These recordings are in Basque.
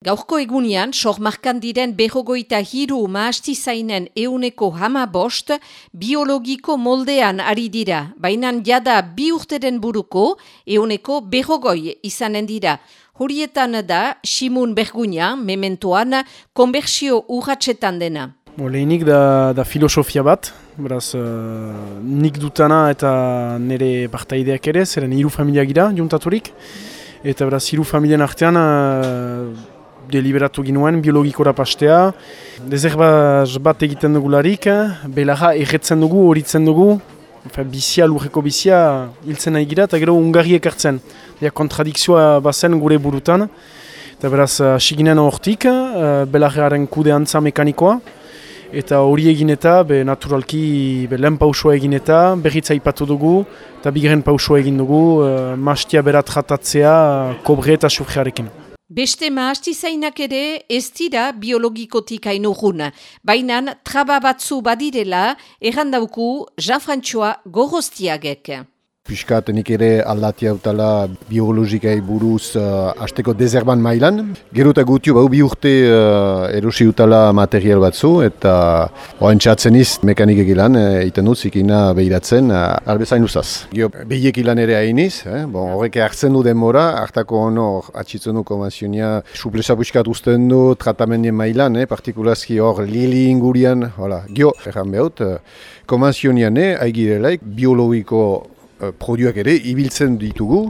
Gaurko egunean, sormarkan diren behogoita hiru maastizainen euneko hama bost, biologiko moldean ari dira, bainan jada bi urteren buruko euneko behogoi izanen dira. Horietan da, Simun Bergunia, mementoan, konbersio urratxetan dena. Bo, lehenik da, da filosofia bat, beraz, uh, nik dutana eta nire partaideak ere, zeren hiru familia gira, juntaturik. Eta beraz, hiru familien artean, uh, deliberatu ginuen biologikora pastea. Dezerbaz bat egiten dugularik, belarra erretzen dugu, horitzen dugu, Efe, bizia, lurreko bizia, hiltzen nahi gira, eta gero ungarri ekartzen. Dea kontradikzioa bazen gure burutan. Eta beraz, siginen hortik, uh, belarraren kude antza mekanikoa. Eta hori egin eta, be, naturalki, be, lehen pausua egin eta, berritza ipatu dugu, eta bigren pausua egin dugu, uh, mastia berat jatatzea, kobre eta sufrearekin. Beste maastizainak ere ez dira biologikotik ainugun, baina traba batzu badirela errandauku Jean-François Gorostiagek. Piskat nik ere aldati hautala biologikai buruz uh, asteko dezerban mailan. Gero eta gutiu bau bi urte uh, erosi utala material batzu eta oain txatzen iz mekanik egilan, uh, iten dut zikina behiratzen, uh, arbezain usaz. Gio, behiek ilan ere hainiz, eh? bon, horrek hartzen du denbora, hartako ono atxitzen du konvenzionia suplesa buskat usten du tratamendien mailan, eh? partikulazki hor lili ingurian, hola. Gio, erran behut, uh, konvenzionian eh, aigirelaik biologiko Eh, produak ere ibiltzen ditugu,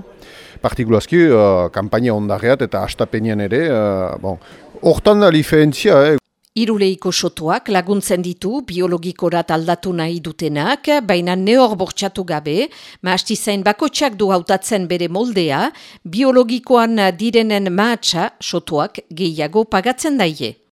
partikulazki uh, kampaina ondareat eta astapenean ere, uh, bon, hortan da diferentzia, eh. Iruleiko sotuak laguntzen ditu biologikorat aldatu nahi dutenak, baina neor bortxatu gabe, maastizain bakotsak du hautatzen bere moldea, biologikoan direnen maatsa sotuak gehiago pagatzen daie.